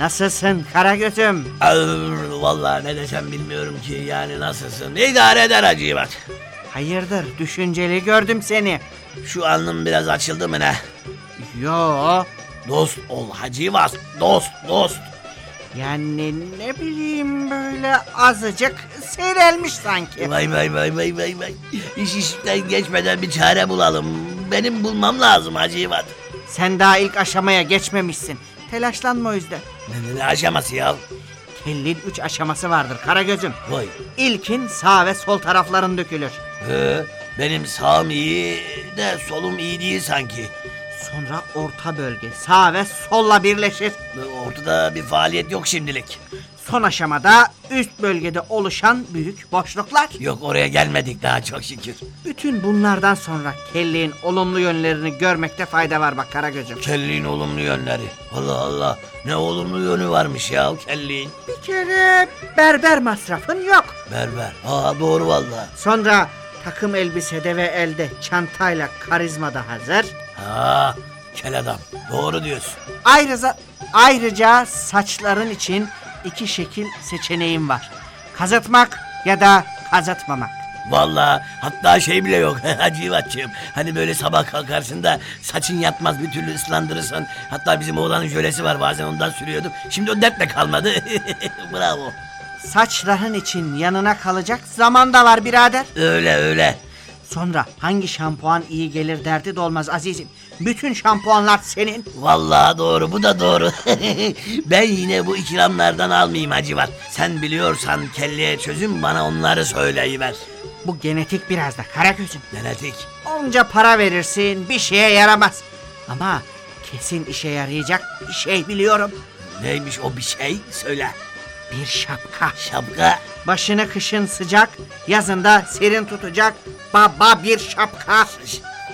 Nasılsın Karagöz'üm? Vallahi ne desem bilmiyorum ki yani nasılsın? İdare eder acıyı bak. Hayırdır düşünceli gördüm seni. Şu alnım biraz açıldı mı ne? Yo Dost ol Hacı Vas. Dost dost. yani ne bileyim böyle azıcık seyrelmiş sanki. Vay vay vay vay vay vay. İş işten geçmeden bir çare bulalım. Benim bulmam lazım Hacı. Sen daha ilk aşamaya geçmemişsin. Telaşlanma o yüzden. Ne, ne, aşaması ya? Kellin üç aşaması vardır Karagöz'üm. Vay. İlkin sağ ve sol tarafların dökülür. He, benim sağım iyi de solum iyi değil sanki. Sonra orta bölge sağ ve solla birleşir. Ortada bir faaliyet yok şimdilik. Son aşamada üst bölgede oluşan büyük boşluklar. Yok oraya gelmedik daha çok şükür. Bütün bunlardan sonra kelliğin olumlu yönlerini görmekte fayda var bak Karagöz'üm. Kelliğin olumlu yönleri. Allah Allah ne olumlu yönü varmış ya kelliğin. Bir kere berber masrafın yok. Berber. Aa doğru vallahi. Sonra takım elbisede ve elde çantayla karizma da hazır. Ha kel adam. Doğru diyorsun. Ayrıca, ayrıca saçların için iki şekil seçeneğim var. Kazıtmak ya da kazıtmamak. Vallahi hatta şey bile yok Hacı Yivatçığım. Hani böyle sabah kalkarsın da saçın yatmaz bir türlü ıslandırırsın. Hatta bizim oğlanın jölesi var bazen ondan sürüyordum. Şimdi o dertle kalmadı. Bravo. Saçların için yanına kalacak zaman da var birader. Öyle öyle. Sonra hangi şampuan iyi gelir derdi de olmaz azizim. Bütün şampuanlar senin. Vallahi doğru bu da doğru. ben yine bu ikramlardan almayayım Hacivat. Sen biliyorsan kelleye çözüm bana onları söyleyiver. Bu genetik biraz da Karagöz'üm. Genetik. Onca para verirsin bir şeye yaramaz. Ama kesin işe yarayacak bir şey biliyorum. Neymiş o bir şey söyle. Bir şapka. Şapka. Başını kışın sıcak, yazında serin tutacak baba bir şapka.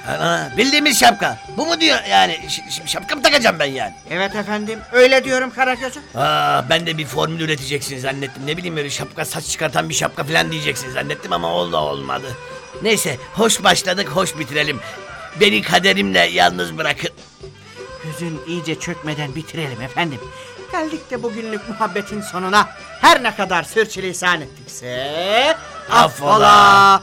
Ha, bildiğimiz şapka. Bu mu diyor yani? Ş- ş- şapka mı takacağım ben yani? Evet efendim öyle diyorum Karagöz'üm. Aa, ben de bir formül üreteceksin zannettim. Ne bileyim böyle şapka saç çıkartan bir şapka falan diyeceksin zannettim ama oldu olmadı. Neyse hoş başladık hoş bitirelim. Beni kaderimle yalnız bırakın. Gözün iyice çökmeden bitirelim efendim. Geldik de bugünlük muhabbetin sonuna. Her ne kadar sürçülisan ettikse... Affola.